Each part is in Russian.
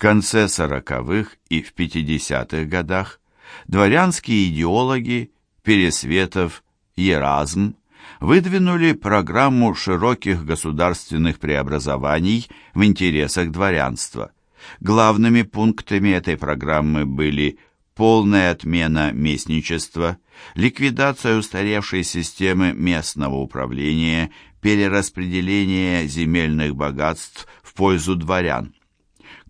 конце сороковых и в 50-х годах дворянские идеологи Пересветов, Еразм выдвинули программу широких государственных преобразований в интересах дворянства. Главными пунктами этой программы были полная отмена местничества, ликвидация устаревшей системы местного управления, перераспределение земельных богатств в пользу дворян.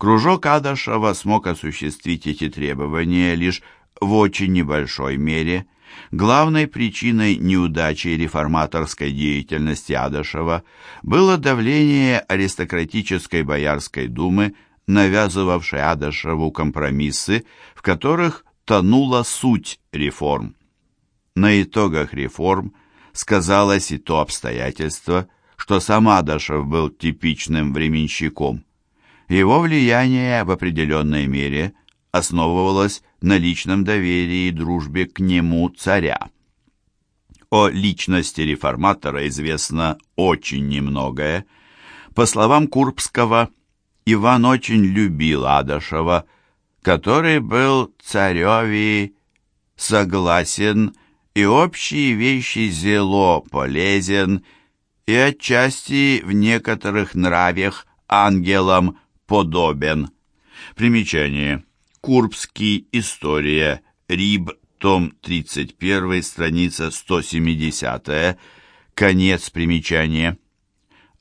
Кружок Адашева смог осуществить эти требования лишь в очень небольшой мере. Главной причиной неудачи реформаторской деятельности Адашева было давление аристократической Боярской думы навязывавшей Адашеву компромиссы, в которых тонула суть реформ. На итогах реформ сказалось и то обстоятельство, что сам Адашев был типичным временщиком. Его влияние в определенной мере основывалось на личном доверии и дружбе к нему царя. О личности реформатора известно очень немногое. По словам Курбского, Иван очень любил Адашева, который был цареви согласен и общие вещи зело полезен, и отчасти в некоторых нравях ангелам подобен. Примечание. Курбский. История. Риб. Том 31. Страница 170. Конец примечания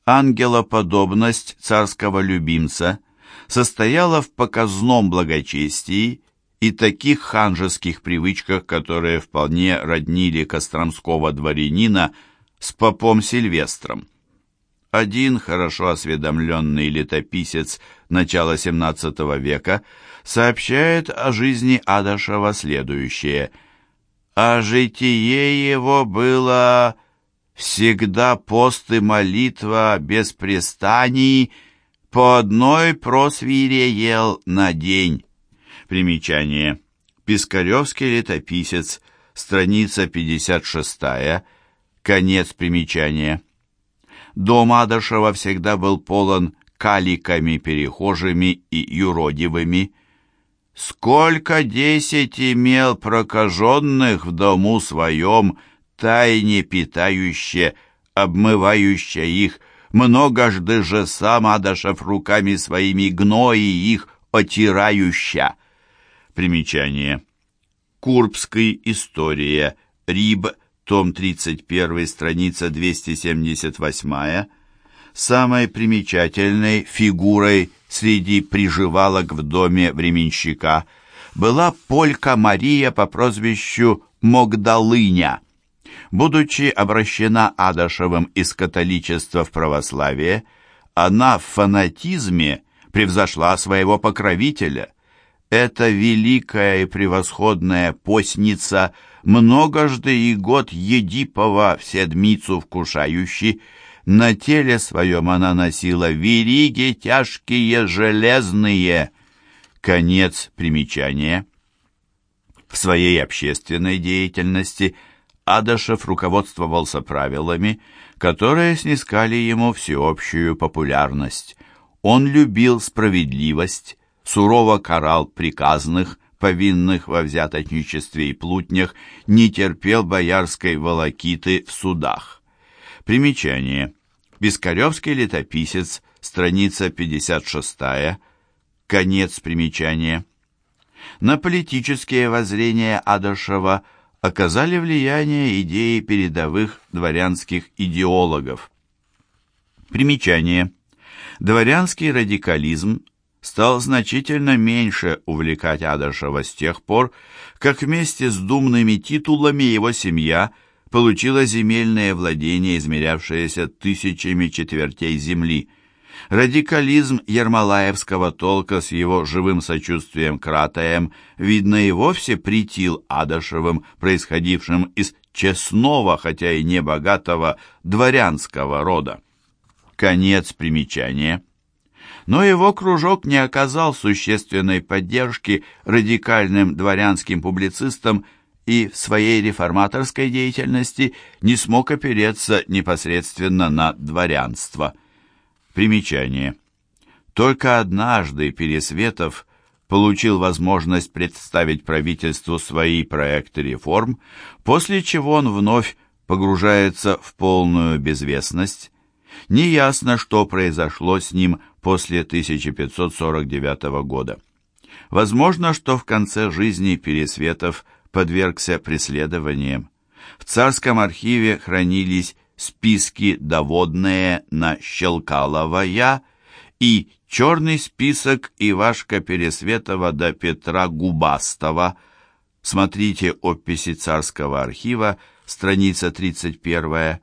ангелоподобность царского любимца состояла в показном благочестии и таких ханжеских привычках, которые вполне роднили костромского дворянина с попом Сильвестром. Один хорошо осведомленный летописец начала XVII века сообщает о жизни Адашева следующее. «А житие его было всегда пост и молитва без пристаний, по одной просвире ел на день. Примечание. Пискаревский летописец, страница 56, конец примечания. Дом Адашева всегда был полон каликами перехожими и юродивыми. Сколько десять имел прокаженных в дому своем, тайне питающее, обмывающее их, многожды же сам Адашев руками своими гнои их отирающа. Примечание. Курбской история. Риб, том 31, страница 278. Самой примечательной фигурой среди приживалок в доме временщика была полька Мария по прозвищу Магдалыня – Будучи обращена Адашевым из католичества в православие, она в фанатизме превзошла своего покровителя. Эта великая и превосходная постница, многожды и год Едипова в вкушающий, на теле своем она носила вериги тяжкие железные. Конец примечания. В своей общественной деятельности – Адашев руководствовался правилами, которые снискали ему всеобщую популярность. Он любил справедливость, сурово карал приказных, повинных во взяточничестве и плутнях, не терпел боярской волокиты в судах. Примечание. Бескаревский летописец, страница 56, конец примечания. На политические воззрения Адашева – оказали влияние идеи передовых дворянских идеологов. Примечание. Дворянский радикализм стал значительно меньше увлекать Адашева с тех пор, как вместе с думными титулами его семья получила земельное владение, измерявшееся тысячами четвертей земли – Радикализм Ермолаевского толка с его живым сочувствием к ратаям, видно, и вовсе притил Адашевым, происходившим из честного, хотя и небогатого, дворянского рода. Конец примечания. Но его кружок не оказал существенной поддержки радикальным дворянским публицистам и в своей реформаторской деятельности не смог опереться непосредственно на дворянство – Примечание. Только однажды Пересветов получил возможность представить правительству свои проекты реформ, после чего он вновь погружается в полную безвестность. Неясно, что произошло с ним после 1549 года. Возможно, что в конце жизни Пересветов подвергся преследованиям. В царском архиве хранились списки доводные на Щелкалова и черный список Ивашка Пересветова до Петра Губастова. Смотрите описи царского архива, страница 31.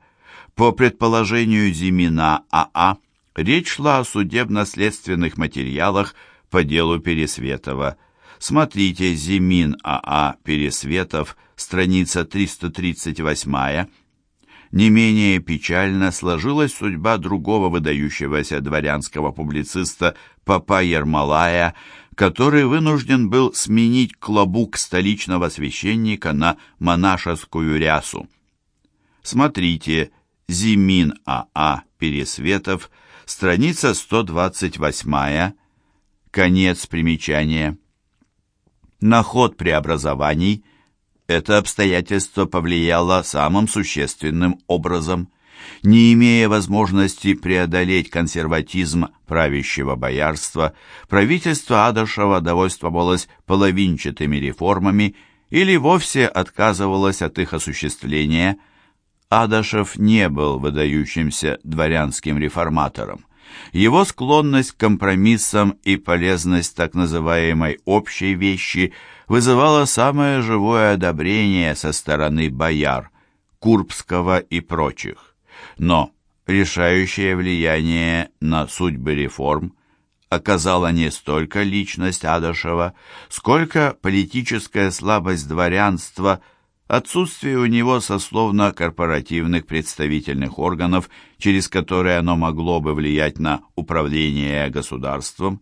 По предположению Зимина АА, речь шла о судебно-следственных материалах по делу Пересветова. Смотрите Зимин АА Пересветов, страница 338 не менее печально сложилась судьба другого выдающегося дворянского публициста Папа Ермолая, который вынужден был сменить клобук столичного священника на монашескую рясу. Смотрите Зимин АА а, Пересветов, страница 128, конец примечания. На ход преобразований – это обстоятельство повлияло самым существенным образом. Не имея возможности преодолеть консерватизм правящего боярства, правительство Адашева довольствовалось половинчатыми реформами или вовсе отказывалось от их осуществления. Адашев не был выдающимся дворянским реформатором. Его склонность к компромиссам и полезность так называемой «общей вещи» вызывала самое живое одобрение со стороны бояр, Курбского и прочих. Но решающее влияние на судьбы реформ оказала не столько личность Адашева, сколько политическая слабость дворянства – Отсутствие у него сословно-корпоративных представительных органов, через которые оно могло бы влиять на управление государством,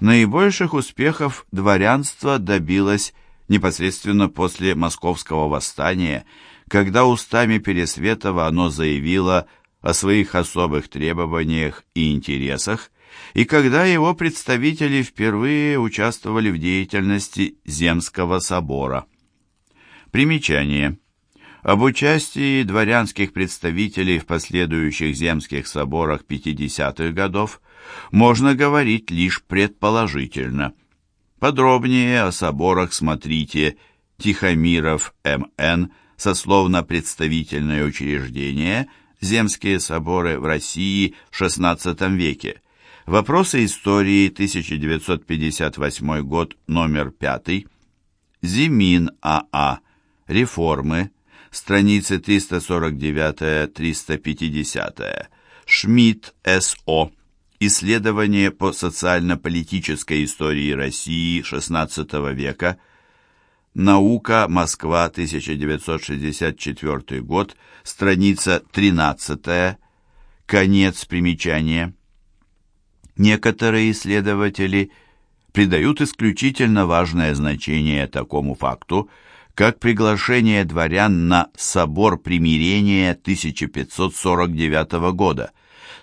наибольших успехов дворянство добилось непосредственно после Московского восстания, когда устами Пересветова оно заявило о своих особых требованиях и интересах, и когда его представители впервые участвовали в деятельности Земского собора. Примечание. Об участии дворянских представителей в последующих земских соборах 50-х годов можно говорить лишь предположительно. Подробнее о соборах смотрите Тихомиров М.Н. Сословно-представительное учреждение Земские соборы в России в XVI веке. Вопросы истории, 1958 год, номер 5. Зимин А.А. Реформы, страницы 349-350. Шмидт С.О. Исследование по социально-политической истории России XVI века. Наука. Москва, 1964 год. Страница 13. Конец примечания. Некоторые исследователи придают исключительно важное значение такому факту, как приглашение дворян на собор примирения 1549 года.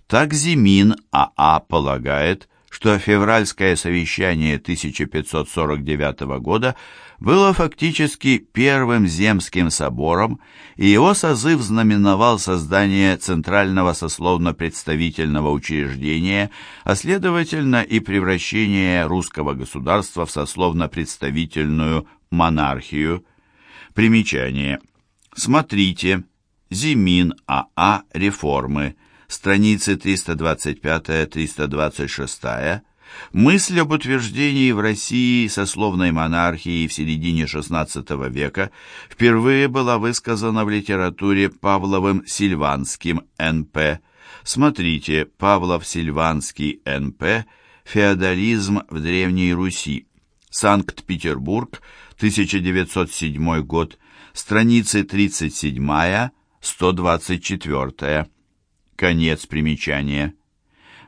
Так Зимин АА полагает, что февральское совещание 1549 года было фактически первым земским собором, и его созыв знаменовал создание Центрального сословно-представительного учреждения, а следовательно и превращение русского государства в сословно-представительную монархию. Примечание. Смотрите. Зимин АА. Реформы. Страницы 325-326. Мысль об утверждении в России сословной монархии в середине XVI века впервые была высказана в литературе Павловым Сильванским Н.П. Смотрите Павлов-Сильванский Н.П. Феодализм в Древней Руси. Санкт-Петербург, 1907 год, страницы 37-124. Конец примечания.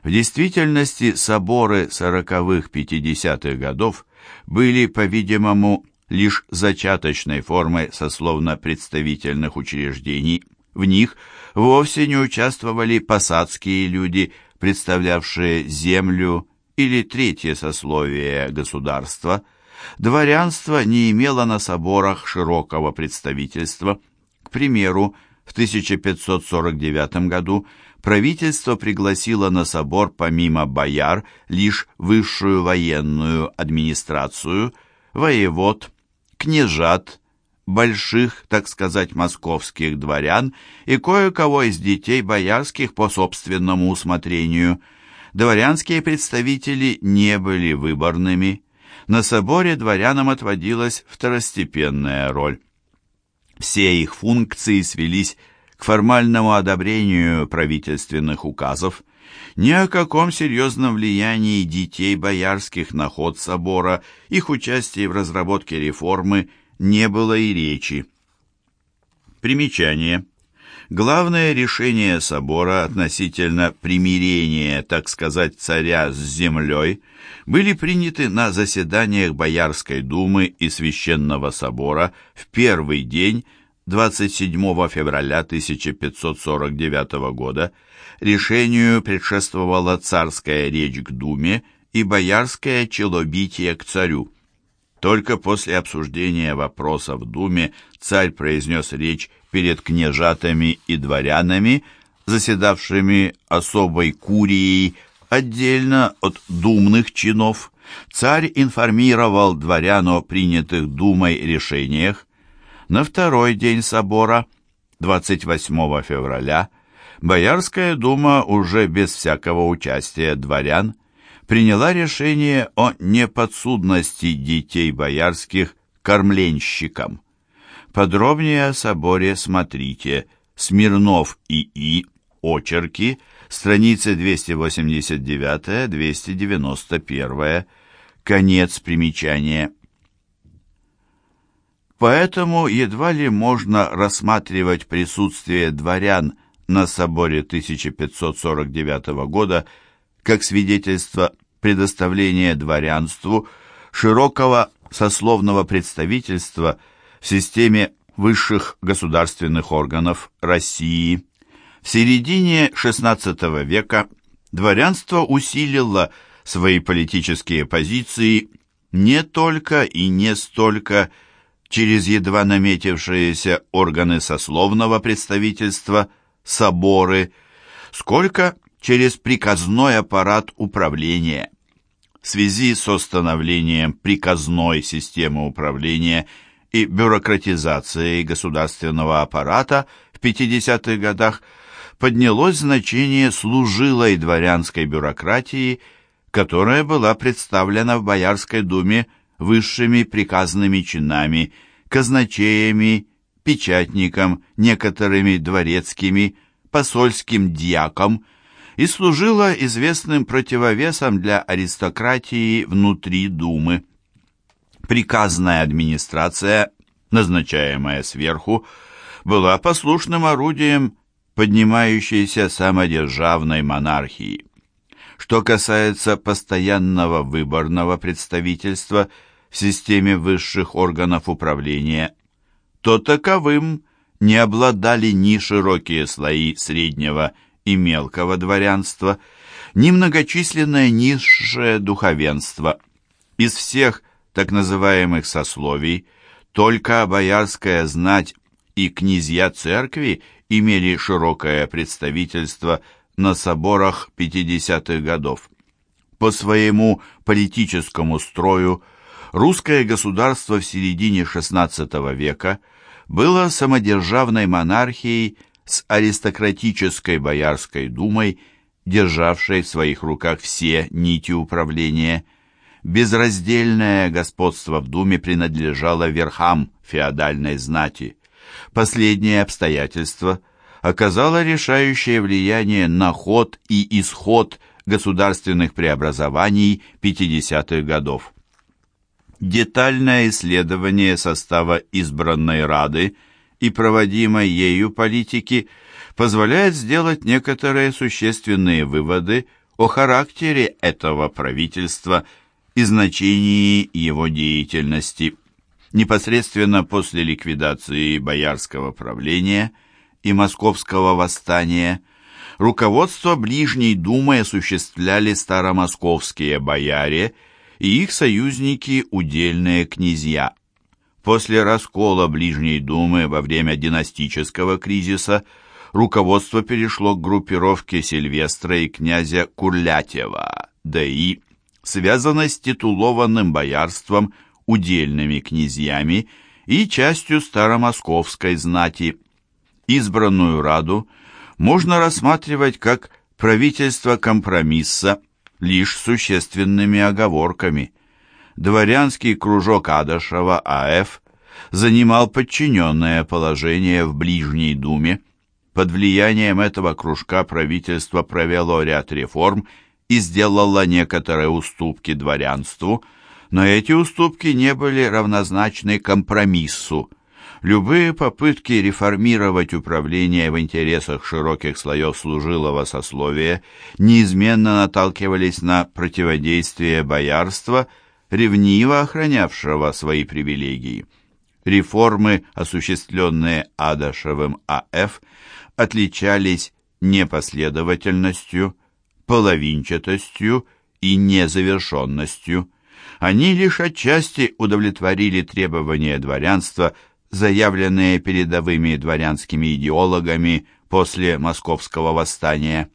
В действительности соборы 40-х-50-х годов были, по-видимому, лишь зачаточной формой сословно-представительных учреждений. В них вовсе не участвовали посадские люди, представлявшие землю или третье сословие государства, дворянство не имело на соборах широкого представительства. К примеру, в 1549 году правительство пригласило на собор помимо бояр лишь высшую военную администрацию, воевод, княжат, больших, так сказать, московских дворян и кое-кого из детей боярских по собственному усмотрению. Дворянские представители не были выборными. На соборе дворянам отводилась второстепенная роль. Все их функции свелись к формальному одобрению правительственных указов. Ни о каком серьезном влиянии детей боярских на ход собора, их участии в разработке реформы – не было и речи. Примечание. Главное решение собора относительно примирения, так сказать, царя с землей были приняты на заседаниях Боярской думы и Священного собора в первый день 27 февраля 1549 года. Решению предшествовала царская речь к думе и боярское челобитие к царю. Только после обсуждения вопроса в Думе царь произнес речь перед княжатами и дворянами, заседавшими особой курией, отдельно от думных чинов. Царь информировал дворян о принятых Думой решениях. На второй день собора, 28 февраля, Боярская дума уже без всякого участия дворян приняла решение о неподсудности детей боярских кормленщикам. Подробнее о соборе смотрите Смирнов И.И. Очерки, страницы 289-291, конец примечания. Поэтому едва ли можно рассматривать присутствие дворян на соборе 1549 года как свидетельство предоставления дворянству широкого сословного представительства в системе высших государственных органов России. В середине XVI века дворянство усилило свои политические позиции не только и не столько через едва наметившиеся органы сословного представительства, соборы, сколько через приказной аппарат управления. В связи со становлением приказной системы управления и бюрократизацией государственного аппарата в 50-х годах поднялось значение служилой дворянской бюрократии, которая была представлена в Боярской думе высшими приказными чинами, казначеями, печатником, некоторыми дворецкими, посольским дьяком, и служила известным противовесом для аристократии внутри Думы. Приказная администрация, назначаемая сверху, была послушным орудием поднимающейся самодержавной монархии. Что касается постоянного выборного представительства в системе высших органов управления, то таковым не обладали ни широкие слои среднего и мелкого дворянства, ни многочисленное низшее духовенство. Из всех так называемых сословий только боярская знать и князья церкви имели широкое представительство на соборах 50-х годов. По своему политическому строю русское государство в середине XVI века было самодержавной монархией с аристократической Боярской думой, державшей в своих руках все нити управления. Безраздельное господство в думе принадлежало верхам феодальной знати. Последнее обстоятельство оказало решающее влияние на ход и исход государственных преобразований 50-х годов. Детальное исследование состава избранной Рады – и проводимой ею политики позволяет сделать некоторые существенные выводы о характере этого правительства и значении его деятельности. Непосредственно после ликвидации боярского правления и московского восстания руководство Ближней Думы осуществляли старомосковские бояре и их союзники удельные князья. После раскола Ближней Думы во время династического кризиса руководство перешло к группировке Сильвестра и князя Курлятева, ДИ, связанной с титулованным боярством, удельными князьями и частью старомосковской знати. Избранную Раду можно рассматривать как правительство компромисса, лишь существенными оговорками. Дворянский кружок Адашева А.Ф. занимал подчиненное положение в Ближней Думе. Под влиянием этого кружка правительство провело ряд реформ и сделало некоторые уступки дворянству, но эти уступки не были равнозначны компромиссу. Любые попытки реформировать управление в интересах широких слоев служилого сословия неизменно наталкивались на противодействие боярства, ревниво охранявшего свои привилегии. Реформы, осуществленные Адашевым А.Ф., отличались непоследовательностью, половинчатостью и незавершенностью. Они лишь отчасти удовлетворили требования дворянства – заявленные передовыми дворянскими идеологами после московского восстания.